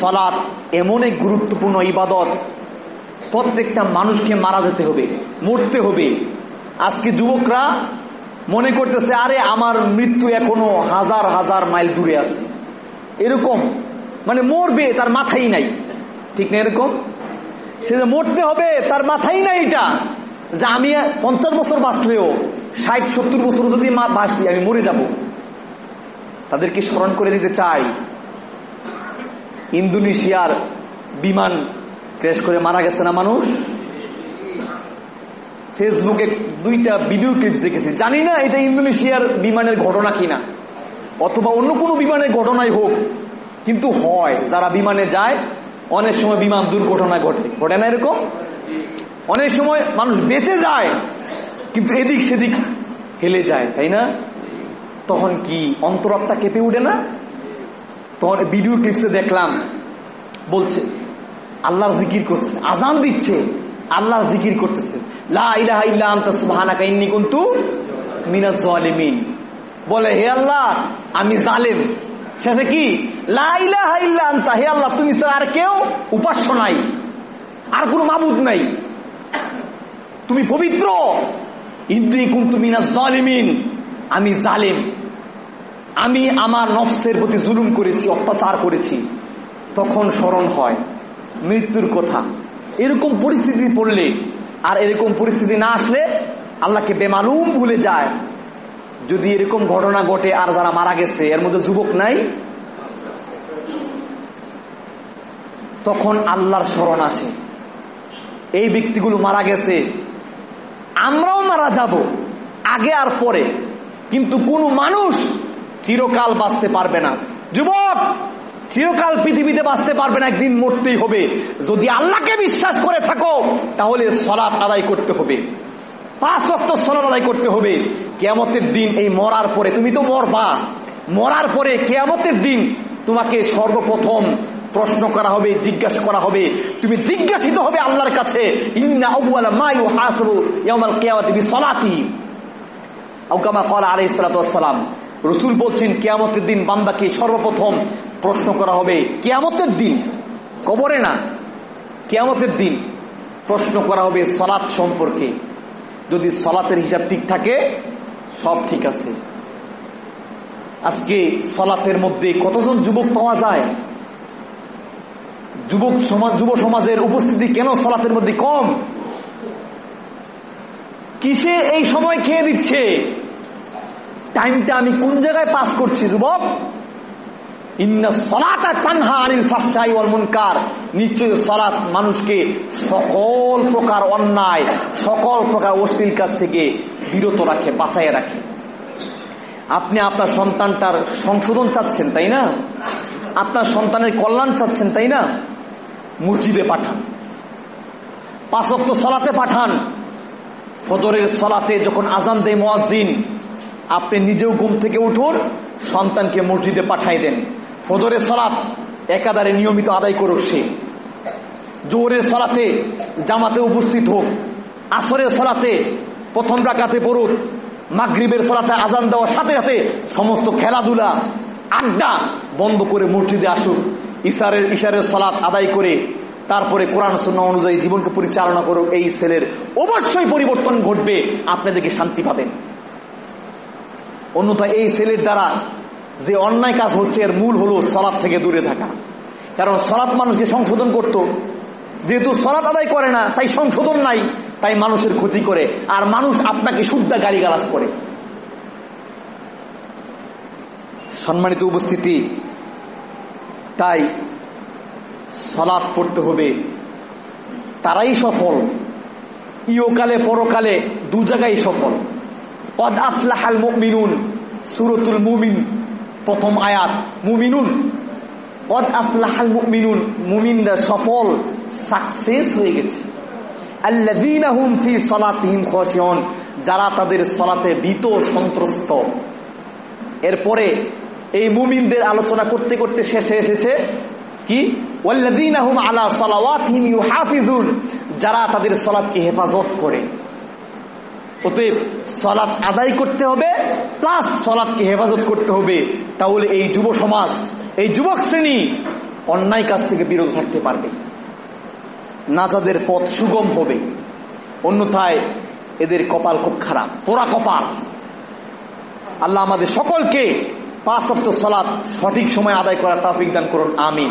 সলাৎ এমন এক গুরুত্বপূর্ণ ইবাদত, প্রত্যেকটা মানুষকে মারা যেতে হবে, মরতে হবে। আজকে যুবকরা মনে করতেছে, আরে আমার মৃত্যু এখনও হাজার হাজার মাইল দূরে আছে। এরকম মানে মরবে তার মাথাই নাই। ঠিক না এরকম? সে যে মরতে হবে তার মাথাই নাই এটা। যে আমি পঞ্চাশ বছর বাঁচলেও, ষাট, সত্তর বছর যদি মা বাঁচি, আমি মরে যাব। তাদেরকে স্মরণ করে দিতে চাই ইন্দোনেশিয়ার বিমান ক্রেশ করে মারা গেছে না মানুষ? ফেসবুকে দুইটা ভিডিও ক্লিপস দেখেছি। জানি না এটা ইন্দোনেশিয়ার বিমানের ঘটনা কিনা, অথবা অন্য কোনো বিমানের ঘটনাই হোক, কিন্তু হয়, যারা বিমানে যায়, অনেক সময় বিমান দুর্ঘটনা ঘটে। ঘটে না এরকম? অনেক সময় মানুষ বেঁচে যায়, কিন্তু এদিক সেদিক হেলে যায়, তাই না? তখন কি অন্তরাত্মা কেঁপে উঠে না? তখন ভিডিও ক্লিপসে দেখলাম, বলছে, আল্লাহর জিকির করছে আজান দিচ্ছে, আল্লাহর জিকির করতেছে। বলে, হে আল্লাহ, আমি জালেম। শেষে কি? লা ইলাহা ইল্লা আনতা, হে আল্লাহ, তুমি আর কেউ উপাস্য নাই, আর কোনো মাবুদ নাই। তুমি পবিত্র। ইন্দ্রি কুন্তু মিনাজ জালিমিন, আমি জালেম। আমি আমার নফসের প্রতি জুলুম করেছি, অত্যাচার করেছি, তখন স্মরণ হয় মৃত্যুর কথা। এরকম পরিস্থিতি পড়লে আর এরকম পরিস্থিতি না আসলে আল্লাহকে বেমালুম ভুলে যায়। যদি এরকম ঘটনা ঘটে আর যারা মারা গেছে, এর মধ্যে যুবক নাই, তখন আল্লাহর স্মরণ আসে। এই ব্যক্তিগুলো মারা গেছে, আমরাও মারা যাব, আগে আর পরে। কিন্তু কোন মানুষ চিরকাল বাঁচতে পারবে না। যুবক, চিরকাল পৃথিবীতে বাঁচতে পারবে না, একদিন মরতেই হবে। যদি আল্লাহকে বিশ্বাস করে থাকো, তাহলে সলাৎ আদায় করতে হবে। পাঁচ অক্ট সলাৎ আদায় করতে হবে। কেয়ামতের দিন এই মরার পরে, তুমি তো মরবা। মরার পরে কেয়ামতের দিন তোমাকে সর্বপ্রথম প্রশ্ন করা হবে, জিজ্ঞাসা করা হবে। তুমি জিজ্ঞাসিত হবে আল্লাহর কাছে, ইন্না আউয়ালা মা ইউহাসাবু ইয়াউমাল রসুল বলছেন, কেয়ামতের দিন বান্দাকে সর্বপ্রথম প্রশ্ন করা হবে, কেয়ামতের দিন? কবরে না? কেয়ামতের দিন প্রশ্ন করা হবে সলাৎ সম্পর্কে। যদি সলাতের হিসাব ঠিক থাকে, সব ঠিক আছে। আজকে সলাতের মধ্যে কতজন যুবক পাওয়া যায়? যুবক সমাজ, যুব সমাজের উপস্থিতি কেন সলাতের মধ্যে কম? কিসে এই সময় খেয়ে দিচ্ছে টাইমটা আমি কোন জায়গায় পাস করছি, যুবক? সলাৎ মানুষকে সকল প্রকার অন্যায়, সকল প্রকার থেকে বিরত রাখে রাখে। আপনি আপনার সন্তানটার সংশোধন চাচ্ছেন, তাই না? আপনার সন্তানের কল্যাণ চাচ্ছেন, তাই না? মসজিদে পাঠান। পাঁচক্ত সলাতে পাঠান। ফজরের সলাতে যখন আজান দেয় মোয়াজিন আপনি নিজেও ঘুম থেকে উঠুন, সন্তানকে মসজিদে পাঠাই দেন। ফজরের সলাত একাধারে নিয়মিত আদায় করুক সে। জোরের সলাতে জামাতে উপস্থিত হোক, আসরের সলাতে প্রথম রাকাতে পড়ুক, মাগরীবের সলাতে আজান দেওয়ার সাথে সাথে সমস্ত খেলাধুলা, আড্ডা বন্ধ করে মসজিদে আসুক। ইশারের ইশারের সলাৎ আদায় করে তারপরে কোরআন শূন্য অনুযায়ী জীবনকে পরিচালনা করুক। এই ছেলের অবশ্যই পরিবর্তন ঘটবে আপনাদেরকে শান্তি পাবেন। অন্যথা এই ছেলের দ্বারা যে অন্যায় কাজ হচ্ছে, এর মূল হলো সলাপ থেকে দূরে থাকা। কারণ সলাপ মানুষকে সংশোধন করত। যেহেতু সলাপ আদায় করে না, তাই সংশোধন নাই, তাই মানুষের ক্ষতি করে। আর মানুষ আপনাকে শুদ্ধা গাড়ি গালাজ করে। সম্মানিত উপস্থিতি, তাই সলাপ পড়তে হবে। তারাই সফল। ইয়কালে পরকালে, দু জায়গায় সফল। সুরতুল মুমিন প্রথম আয়াত, মুমিনুন। পদ আফলাহাল মুমিনুন মুমিনরা সফল সাকসেস হয়ে গেছে। ফি যারা তাদের সলাতে ভীত সন্ত্রস্ত। এরপরে এই মুমিনদের আলোচনা করতে করতে শেষে এসেছে কি? আলা যারা তাদের সলাতকে হেফাজত করে। অতএব সলাৎ আদায় করতে হবে প্লাস সলাৎকে হেফাজত করতে হবে। তাহলে এই যুব সমাজ, এই যুবক শ্রেণি অন্যায় কাজ থেকে বিরত থাকতে পারবে। নাজাদের পথ সুগম হবে। অন্যথায় এদের কপাল খুব খারাপ। পোড়া কপাল। আল্লাহ আমাদের সকলকে পাঁচ সপ্তাহ সালাত সঠিক সময় আদায় করার তাফিক দান করুন। আমিন।